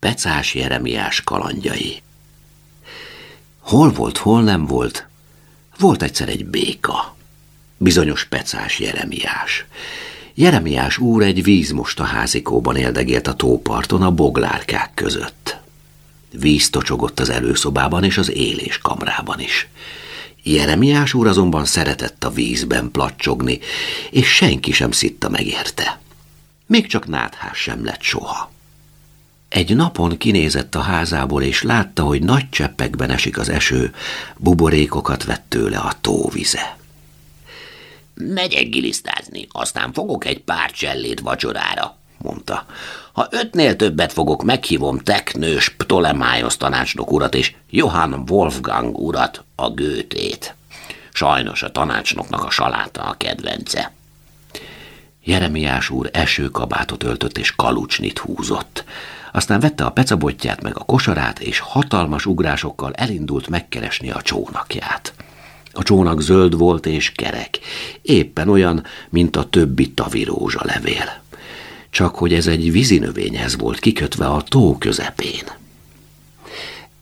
Pecás Jeremiás kalandjai. Hol volt, hol nem volt? Volt egyszer egy béka. Bizonyos Pecás Jeremiás. Jeremiás úr egy vízmosta házikóban éldegélt a tóparton a boglárkák között. Víz tocsogott az előszobában és az éléskamrában is. Jeremiás úr azonban szeretett a vízben placsogni, és senki sem szitta megérte. Még csak náthás sem lett soha. Egy napon kinézett a házából, és látta, hogy nagy cseppekben esik az eső, buborékokat vett tőle a tóvize. Megyek gilisztázni, aztán fogok egy pár csellét vacsorára, mondta. Ha ötnél többet fogok, meghívom Teknős Ptolemájos tanácsnok urat és Johann Wolfgang urat, a gőtét. Sajnos a tanácsnoknak a saláta a kedvence. Jeremiás úr esőkabátot öltött és kalucsnit húzott. Aztán vette a pecabotját meg a kosarát, és hatalmas ugrásokkal elindult megkeresni a csónakját. A csónak zöld volt és kerek, éppen olyan, mint a többi tavirózsa levél. Csak hogy ez egy vízinövényhez volt kikötve a tó közepén.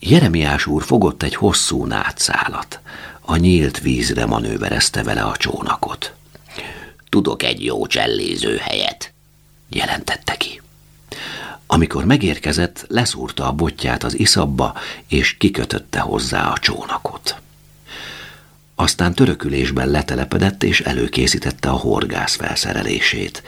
Jeremiás úr fogott egy hosszú nátszálat. A nyílt vízre manőverezte vele a csónakot. Tudok egy jó cselléző helyet, jelentette ki. Amikor megérkezett, leszúrta a botját az iszabba, és kikötötte hozzá a csónakot. Aztán törökülésben letelepedett, és előkészítette a horgász felszerelését.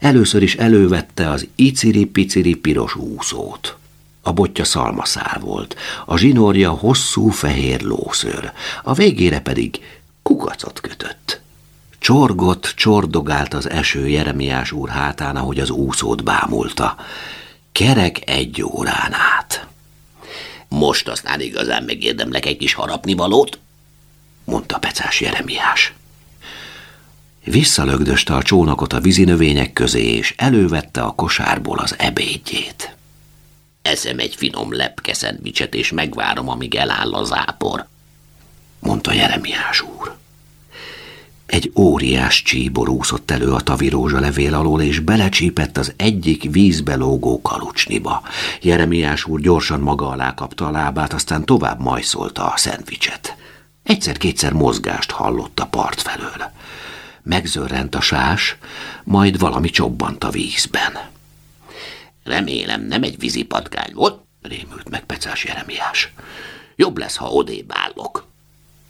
Először is elővette az iciri-piciri piros úszót. A botja szalmaszál volt, a zsinórja hosszú fehér lószőr, a végére pedig kukacot kötött. Csorgott, csordogált az eső Jeremiás úr hátán, ahogy az úszót bámulta. Kerek egy órán át. Most aztán igazán megérdemlek egy kis harapnivalót, mondta Pecás Jeremiás. Visszalögdöste a csónakot a vízinövények közé, és elővette a kosárból az ebédjét. Eszem egy finom lepke szendvicset, és megvárom, amíg eláll az ápor, mondta Jeremiás úr. Egy óriás csíbor úszott elő a tavirózsa levél alól, és belecsípett az egyik vízbe lógó kalucsniba. Jeremiás úr gyorsan maga alá kapta a lábát, aztán tovább majszolta a szendvicset. Egyszer-kétszer mozgást hallott a part felől. Megzörrent a sás, majd valami csobbant a vízben. Remélem nem egy vízipatkány volt, rémült meg Pecás Jeremiás. Jobb lesz, ha odébb állok.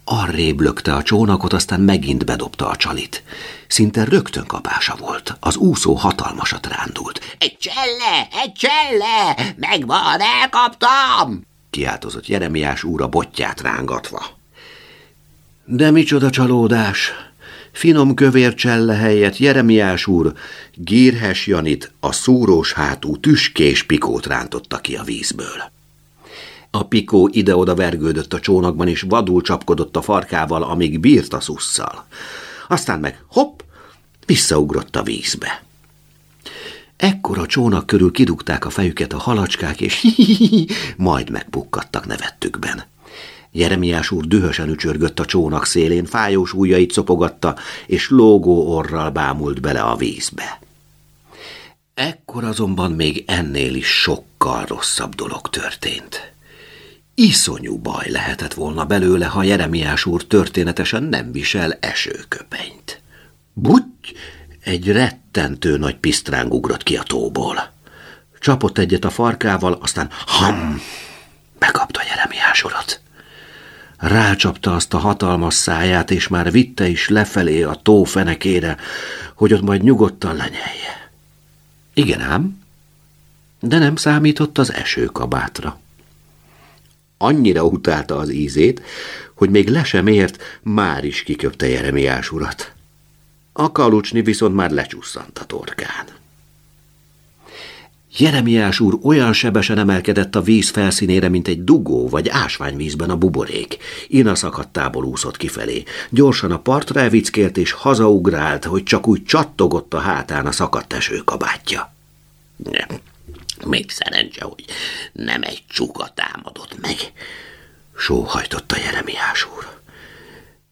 Arrébb lökte a csónakot, aztán megint bedobta a csalit. Szinte rögtön kapása volt. Az úszó hatalmasat rándult. Egy cselle! Egy cselle! Megvan, elkaptam! Kiáltozott Jeremiás úr a botját rángatva. De micsoda csalódás! Finom kövér cselle helyett Jeremiás úr Gírhes Janit, a szúrós hátú tüskés pikót rántotta ki a vízből. A pikó ide-oda vergődött a csónakban, és vadul csapkodott a farkával, amíg bírt a szusszal. Aztán meg hopp, visszaugrott a vízbe. Ekkor a csónak körül kidugták a fejüket a halacskák, és hi, -hi, -hi majd megpukkadtak nevettükben. Jeremiás úr dühösen ücsörgött a csónak szélén, fájós ujjait szopogatta, és lógó orral bámult bele a vízbe. Ekkor azonban még ennél is sokkal rosszabb dolog történt. Iszonyú baj lehetett volna belőle, ha Jeremiás úr történetesen nem visel esőköpenyt. Butty! Egy rettentő nagy pisztráng ugrott ki a tóból. Csapott egyet a farkával, aztán ham! Bekapta Jeremiás urat. Rácsapta azt a hatalmas száját, és már vitte is lefelé a tó fenekére, hogy ott majd nyugodtan lenyelje. Igen ám, de nem számított az esőkabátra. Annyira utálta az ízét, hogy még le sem ért, már is kiköpte Jeremiás urat. A kalucsni viszont már lecsusszant a torkán. Jeremiás úr olyan sebesen emelkedett a víz felszínére, mint egy dugó vagy ásványvízben a buborék. Ina szakadtából úszott kifelé. Gyorsan a partra evickélt és hazaugrált, hogy csak úgy csattogott a hátán a szakadt esőkabátja. Nem, még szerencse, hogy nem egy csuka támadott meg. Sóhajtotta Jeremiás úr.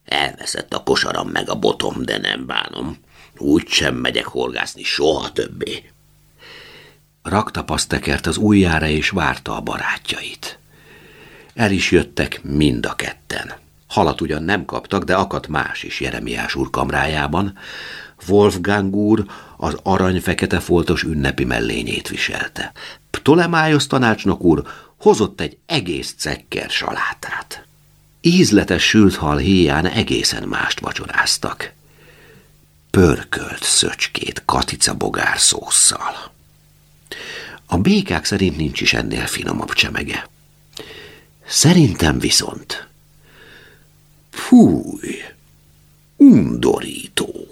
Elveszett a kosaram meg a botom, de nem bánom. Úgy sem megyek horgászni soha többé. Rakta pasztekert az ujjára és várta a barátjait. El is jöttek mind a ketten. Halat ugyan nem kaptak, de akadt más is Jeremiás úr kamrájában. Wolfgang úr az arany-fekete foltos ünnepi mellényét viselte. Ptolemájos tanácsnok úr hozott egy egész cekker salátát. Ízletes sült hal héján egészen mást vacsoráztak. Pörkölt szöcskét katica bogár szószal. A békák szerint nincs is ennél finomabb csemege. Szerintem viszont... Fúj, undorító.